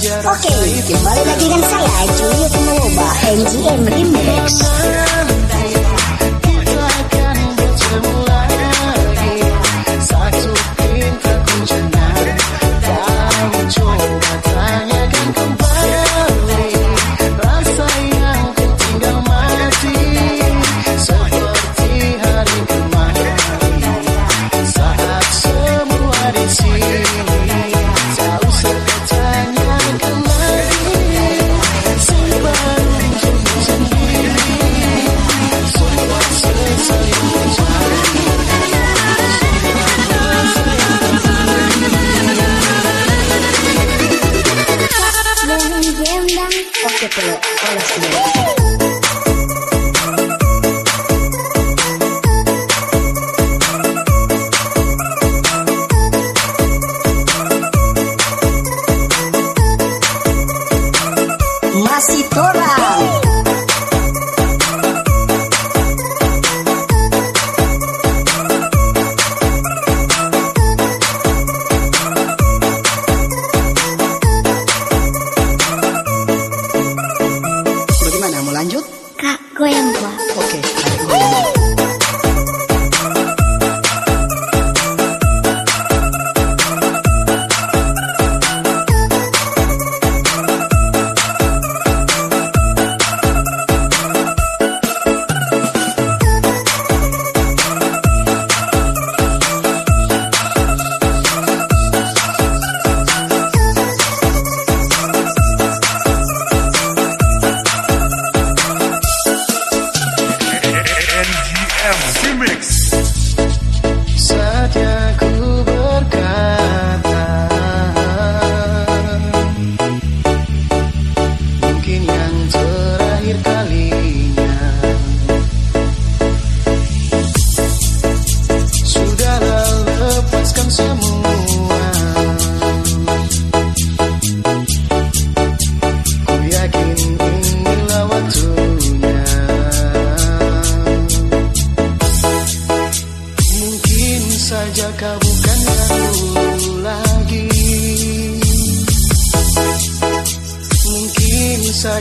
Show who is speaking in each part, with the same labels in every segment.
Speaker 1: Oke,
Speaker 2: okay,
Speaker 1: kembali lagi dengan saya Julius Maloba NGM Remix.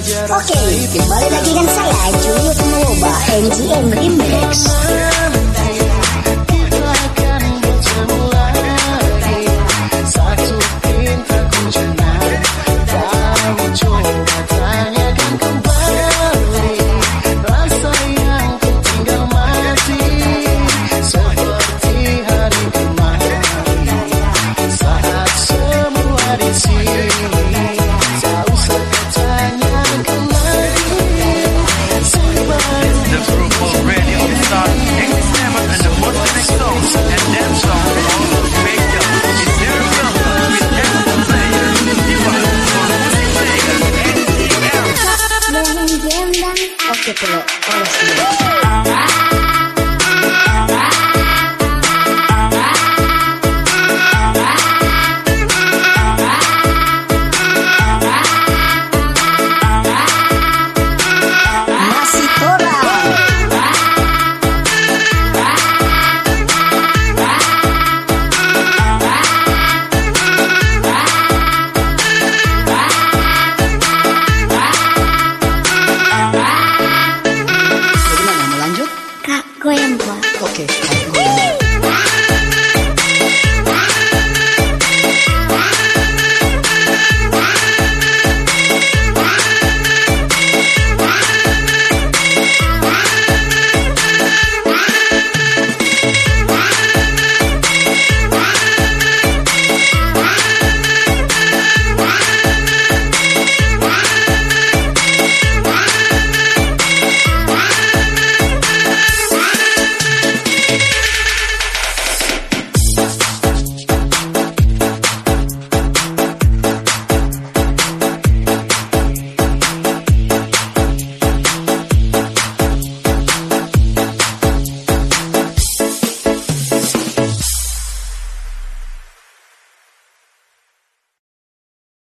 Speaker 1: Oke,
Speaker 2: okay,
Speaker 1: kembali lagi dengan saya Julius Maloba, MGM Remix.
Speaker 2: 曲
Speaker 1: の嵐で
Speaker 2: す。
Speaker 3: Graham Okay.